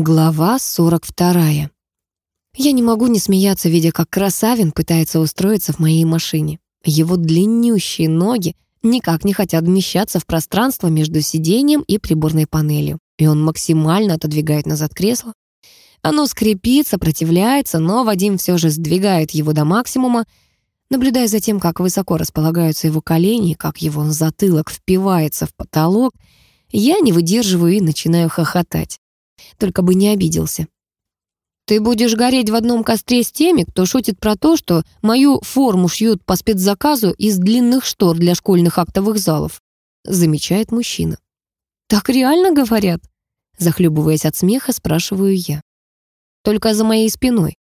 Глава 42. Я не могу не смеяться, видя, как Красавин пытается устроиться в моей машине. Его длиннющие ноги никак не хотят вмещаться в пространство между сиденьем и приборной панелью, и он максимально отодвигает назад кресло. Оно скрипит, сопротивляется, но Вадим все же сдвигает его до максимума, наблюдая за тем, как высоко располагаются его колени, как его затылок впивается в потолок, я не выдерживаю и начинаю хохотать. Только бы не обиделся. Ты будешь гореть в одном костре с теми, кто шутит про то, что мою форму шьют по спецзаказу из длинных штор для школьных актовых залов, замечает мужчина. Так реально говорят? Захлебываясь от смеха, спрашиваю я. Только за моей спиной.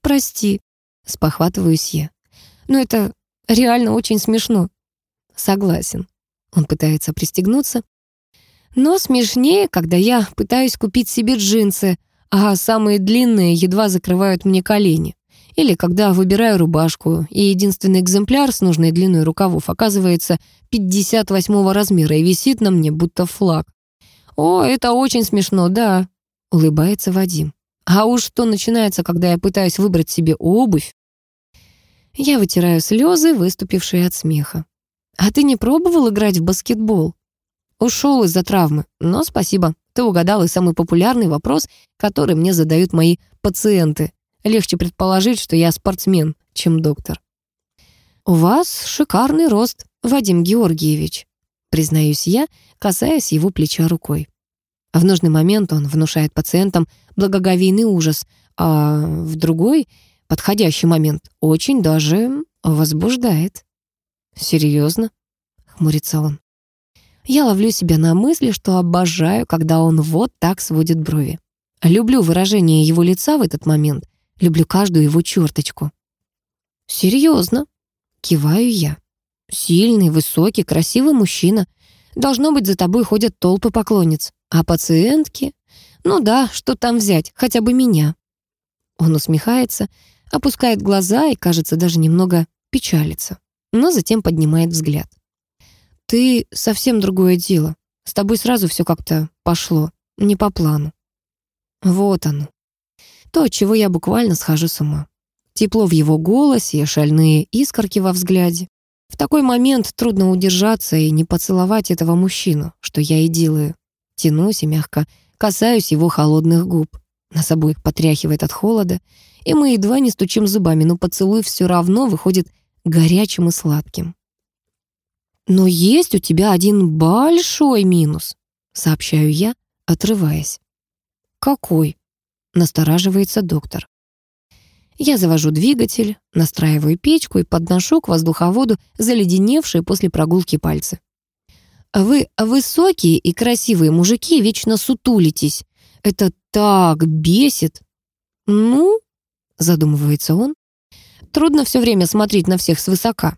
Прости, спохватываюсь я. Но это реально очень смешно. Согласен. Он пытается пристегнуться, но смешнее, когда я пытаюсь купить себе джинсы, а самые длинные едва закрывают мне колени. Или когда выбираю рубашку, и единственный экземпляр с нужной длиной рукавов оказывается 58 размера и висит на мне, будто флаг. «О, это очень смешно, да», — улыбается Вадим. «А уж что начинается, когда я пытаюсь выбрать себе обувь?» Я вытираю слезы, выступившие от смеха. «А ты не пробовал играть в баскетбол?» Ушел из-за травмы, но спасибо. Ты угадал и самый популярный вопрос, который мне задают мои пациенты. Легче предположить, что я спортсмен, чем доктор. «У вас шикарный рост, Вадим Георгиевич», признаюсь я, касаясь его плеча рукой. В нужный момент он внушает пациентам благоговейный ужас, а в другой, подходящий момент, очень даже возбуждает. «Серьезно?» — хмурится он. Я ловлю себя на мысли, что обожаю, когда он вот так сводит брови. Люблю выражение его лица в этот момент, люблю каждую его черточку. «Серьезно?» — киваю я. «Сильный, высокий, красивый мужчина. Должно быть, за тобой ходят толпы поклонниц. А пациентки? Ну да, что там взять, хотя бы меня». Он усмехается, опускает глаза и, кажется, даже немного печалится, но затем поднимает взгляд. Ты совсем другое дело. С тобой сразу все как-то пошло, не по плану. Вот оно. То, чего я буквально схожу с ума. Тепло в его голосе, шальные искорки во взгляде. В такой момент трудно удержаться и не поцеловать этого мужчину, что я и делаю. Тянусь и мягко касаюсь его холодных губ. Нас обоих потряхивает от холода, и мы едва не стучим зубами, но поцелуй все равно выходит горячим и сладким. «Но есть у тебя один большой минус», — сообщаю я, отрываясь. «Какой?» — настораживается доктор. Я завожу двигатель, настраиваю печку и подношу к воздуховоду заледеневшие после прогулки пальцы. «Вы высокие и красивые мужики вечно сутулитесь. Это так бесит!» «Ну?» — задумывается он. «Трудно все время смотреть на всех свысока.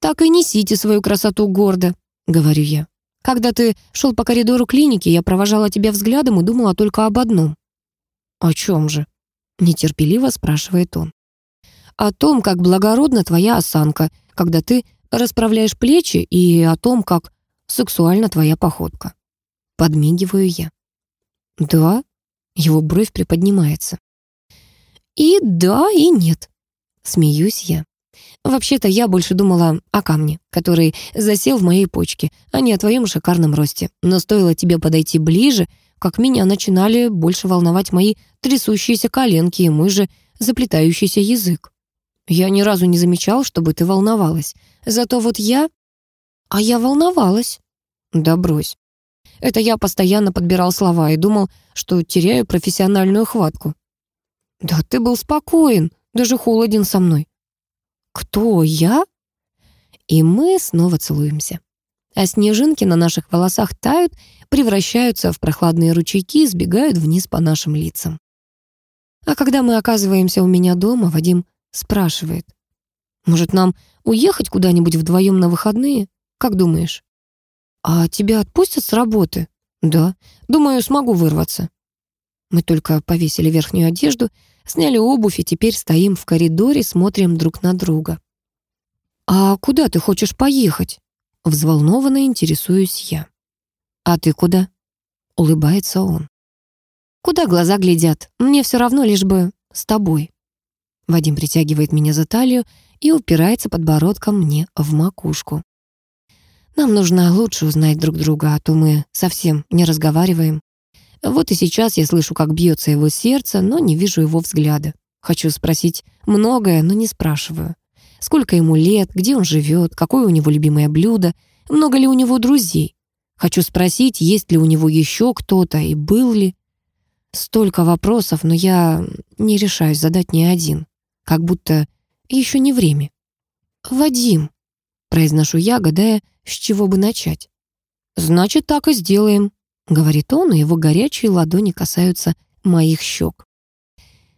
«Так и несите свою красоту гордо», — говорю я. «Когда ты шел по коридору клиники, я провожала тебя взглядом и думала только об одном». «О чем же?» — нетерпеливо спрашивает он. «О том, как благородна твоя осанка, когда ты расправляешь плечи, и о том, как сексуальна твоя походка». Подмигиваю я. «Да?» — его бровь приподнимается. «И да, и нет», — смеюсь я. Вообще-то я больше думала о камне, который засел в моей почке, а не о твоем шикарном росте. Но стоило тебе подойти ближе, как меня начинали больше волновать мои трясущиеся коленки и мой же заплетающийся язык. Я ни разу не замечал, чтобы ты волновалась. Зато вот я... А я волновалась. Да брось. Это я постоянно подбирал слова и думал, что теряю профессиональную хватку. Да ты был спокоен, даже холоден со мной. «Кто я?» И мы снова целуемся. А снежинки на наших волосах тают, превращаются в прохладные ручейки и сбегают вниз по нашим лицам. А когда мы оказываемся у меня дома, Вадим спрашивает. «Может, нам уехать куда-нибудь вдвоем на выходные? Как думаешь?» «А тебя отпустят с работы?» «Да. Думаю, смогу вырваться». Мы только повесили верхнюю одежду, Сняли обувь и теперь стоим в коридоре, смотрим друг на друга. «А куда ты хочешь поехать?» Взволнованно интересуюсь я. «А ты куда?» Улыбается он. Куда глаза глядят? Мне все равно, лишь бы с тобой. Вадим притягивает меня за талию и упирается подбородком мне в макушку. Нам нужно лучше узнать друг друга, а то мы совсем не разговариваем. Вот и сейчас я слышу, как бьется его сердце, но не вижу его взгляда. Хочу спросить многое, но не спрашиваю. Сколько ему лет, где он живет, какое у него любимое блюдо, много ли у него друзей. Хочу спросить, есть ли у него еще кто-то и был ли. Столько вопросов, но я не решаюсь задать ни один. Как будто еще не время. «Вадим», — произношу я, гадая, с чего бы начать. «Значит, так и сделаем», — говорит он, и его горячие ладони касаются моих щек.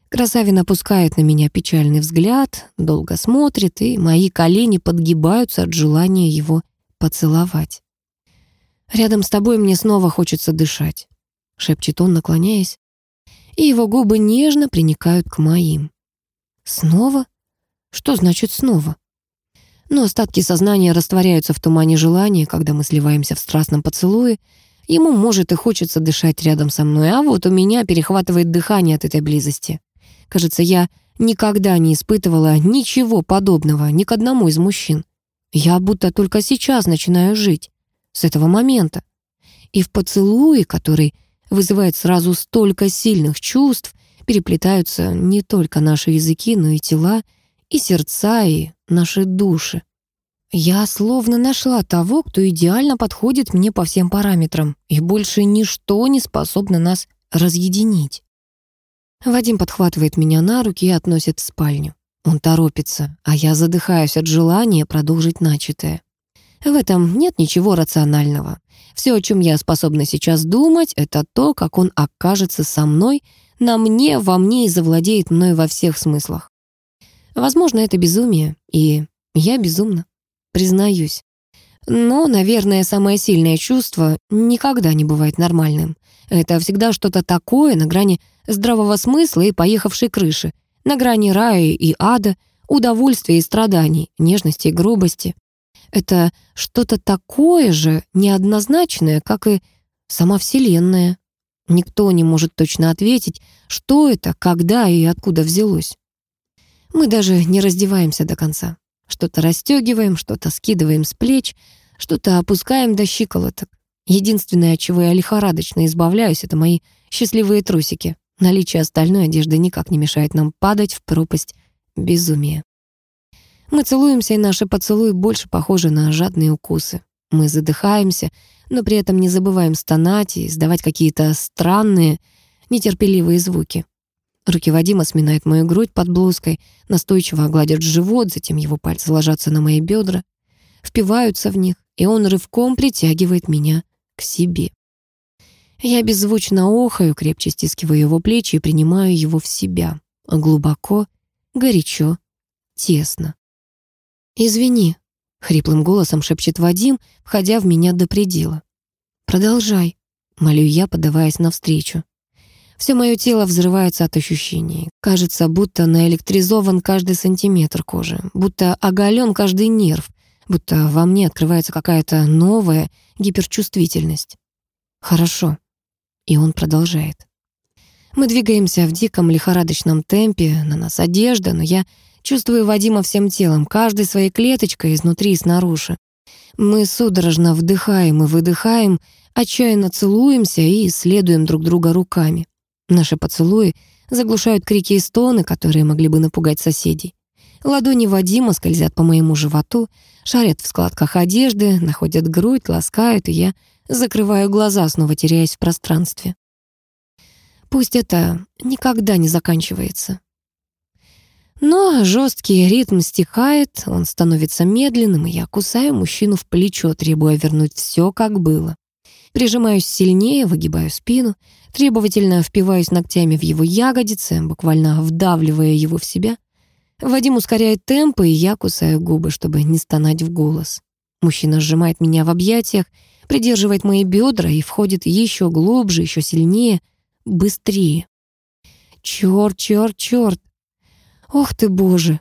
Красавин опускает на меня печальный взгляд, долго смотрит, и мои колени подгибаются от желания его поцеловать. «Рядом с тобой мне снова хочется дышать», — шепчет он, наклоняясь, и его губы нежно приникают к моим. «Снова? Что значит снова?» Но остатки сознания растворяются в тумане желания, когда мы сливаемся в страстном поцелуе. Ему, может, и хочется дышать рядом со мной, а вот у меня перехватывает дыхание от этой близости. Кажется, я никогда не испытывала ничего подобного ни к одному из мужчин. Я будто только сейчас начинаю жить, с этого момента. И в поцелуе, который вызывает сразу столько сильных чувств, переплетаются не только наши языки, но и тела, и сердца, и наши души. Я словно нашла того, кто идеально подходит мне по всем параметрам, и больше ничто не способно нас разъединить. Вадим подхватывает меня на руки и относит в спальню. Он торопится, а я задыхаюсь от желания продолжить начатое. В этом нет ничего рационального. Все, о чем я способна сейчас думать, это то, как он окажется со мной, на мне, во мне и завладеет мной во всех смыслах. Возможно, это безумие, и я безумна, признаюсь. Но, наверное, самое сильное чувство никогда не бывает нормальным. Это всегда что-то такое на грани здравого смысла и поехавшей крыши, на грани рая и ада, удовольствия и страданий, нежности и грубости. Это что-то такое же неоднозначное, как и сама Вселенная. Никто не может точно ответить, что это, когда и откуда взялось. Мы даже не раздеваемся до конца. Что-то расстегиваем, что-то скидываем с плеч, что-то опускаем до щиколоток. Единственное, от чего я лихорадочно избавляюсь, это мои счастливые трусики. Наличие остальной одежды никак не мешает нам падать в пропасть безумия. Мы целуемся, и наши поцелуи больше похожи на жадные укусы. Мы задыхаемся, но при этом не забываем стонать и издавать какие-то странные, нетерпеливые звуки. Руки Вадима сминают мою грудь под блузкой, настойчиво гладят живот, затем его пальцы ложатся на мои бедра, впиваются в них, и он рывком притягивает меня к себе. Я беззвучно охаю, крепче стискиваю его плечи и принимаю его в себя. Глубоко, горячо, тесно. «Извини», — хриплым голосом шепчет Вадим, входя в меня до предела. «Продолжай», — молю я, подаваясь навстречу. Все мое тело взрывается от ощущений. Кажется, будто наэлектризован каждый сантиметр кожи, будто оголен каждый нерв, будто во мне открывается какая-то новая гиперчувствительность. «Хорошо», и он продолжает. Мы двигаемся в диком лихорадочном темпе, на нас одежда, но я чувствую Вадима всем телом, каждой своей клеточкой изнутри и снаружи. Мы судорожно вдыхаем и выдыхаем, отчаянно целуемся и исследуем друг друга руками. Наши поцелуи заглушают крики и стоны, которые могли бы напугать соседей. Ладони Вадима скользят по моему животу, шарят в складках одежды, находят грудь, ласкают, и я Закрываю глаза, снова теряясь в пространстве. Пусть это никогда не заканчивается. Но жесткий ритм стихает, он становится медленным, и я кусаю мужчину в плечо, требуя вернуть все, как было. Прижимаюсь сильнее, выгибаю спину, требовательно впиваюсь ногтями в его ягодицы, буквально вдавливая его в себя. Вадим ускоряет темпы, и я кусаю губы, чтобы не стонать в голос. Мужчина сжимает меня в объятиях, придерживает мои бедра и входит еще глубже, еще сильнее, быстрее. Черт, черт, черт! Ох ты, боже!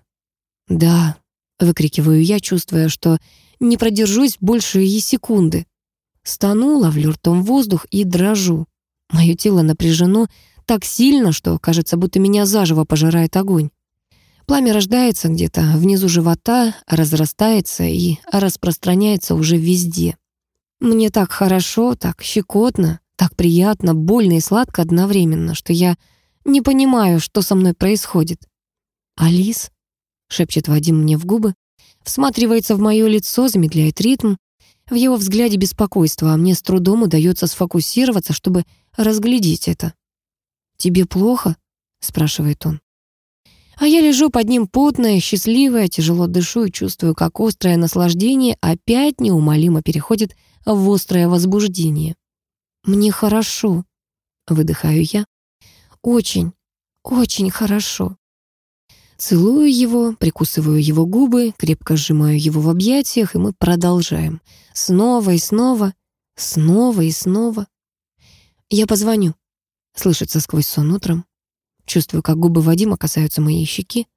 Да, выкрикиваю я, чувствуя, что не продержусь больше и секунды. Стану, ловлю ртом воздух и дрожу. Мое тело напряжено так сильно, что кажется, будто меня заживо пожирает огонь. Пламя рождается где-то внизу живота, разрастается и распространяется уже везде. Мне так хорошо, так щекотно, так приятно, больно и сладко одновременно, что я не понимаю, что со мной происходит. «Алис?» — шепчет Вадим мне в губы, всматривается в мое лицо, замедляет ритм. В его взгляде беспокойство, а мне с трудом удается сфокусироваться, чтобы разглядеть это. «Тебе плохо?» — спрашивает он. А я лежу под ним потная, счастливая, тяжело дышу и чувствую, как острое наслаждение опять неумолимо переходит в острое возбуждение. «Мне хорошо», — выдыхаю я. «Очень, очень хорошо». Целую его, прикусываю его губы, крепко сжимаю его в объятиях, и мы продолжаем. Снова и снова, снова и снова. «Я позвоню», — слышится сквозь сон утром. Чувствую, как губы Вадима касаются моей щеки.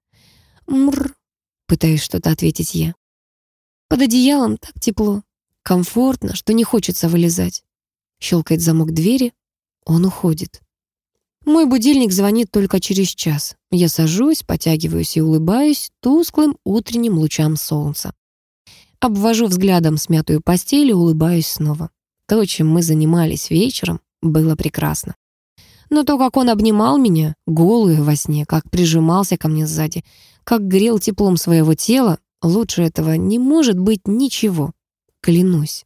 «Мрр», — пытаюсь что-то ответить я. Под одеялом так тепло, комфортно, что не хочется вылезать. Щелкает замок двери, он уходит. Мой будильник звонит только через час. Я сажусь, потягиваюсь и улыбаюсь тусклым утренним лучам солнца. Обвожу взглядом смятую постель и улыбаюсь снова. То, чем мы занимались вечером, было прекрасно. Но то, как он обнимал меня, голую во сне, как прижимался ко мне сзади, как грел теплом своего тела, лучше этого не может быть ничего. Клянусь.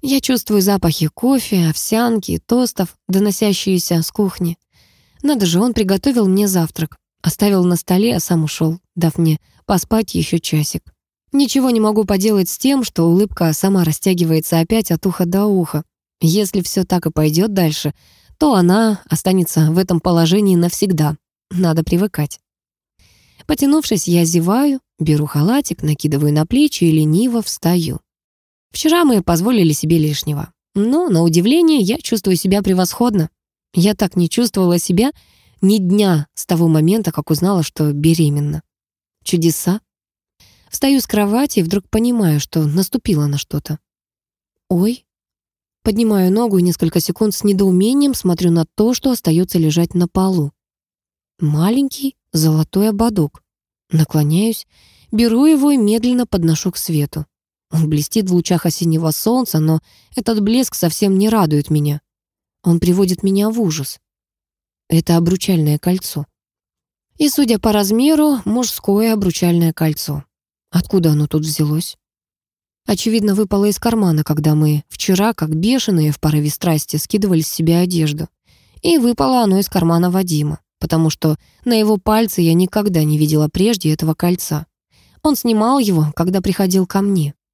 Я чувствую запахи кофе, овсянки и тостов, доносящиеся с кухни. Надо же, он приготовил мне завтрак. Оставил на столе, а сам ушел, дав мне поспать еще часик. Ничего не могу поделать с тем, что улыбка сама растягивается опять от уха до уха. Если все так и пойдет дальше, то она останется в этом положении навсегда. Надо привыкать. Потянувшись, я зеваю, беру халатик, накидываю на плечи и лениво встаю. Вчера мы позволили себе лишнего. Но, на удивление, я чувствую себя превосходно. Я так не чувствовала себя ни дня с того момента, как узнала, что беременна. Чудеса. Встаю с кровати и вдруг понимаю, что наступила на что-то. Ой, Поднимаю ногу и несколько секунд с недоумением смотрю на то, что остается лежать на полу. Маленький золотой ободок. Наклоняюсь, беру его и медленно подношу к свету. Он блестит в лучах осеннего солнца, но этот блеск совсем не радует меня. Он приводит меня в ужас. Это обручальное кольцо. И, судя по размеру, мужское обручальное кольцо. Откуда оно тут взялось? Очевидно, выпало из кармана, когда мы вчера, как бешеные в порыве страсти, скидывали с себя одежду. И выпало оно из кармана Вадима, потому что на его пальце я никогда не видела прежде этого кольца. Он снимал его, когда приходил ко мне.